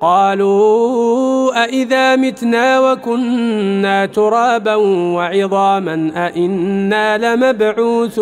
قالوا أإذا متنا وكنا ترابا وعظاما أإنا لمبعوثون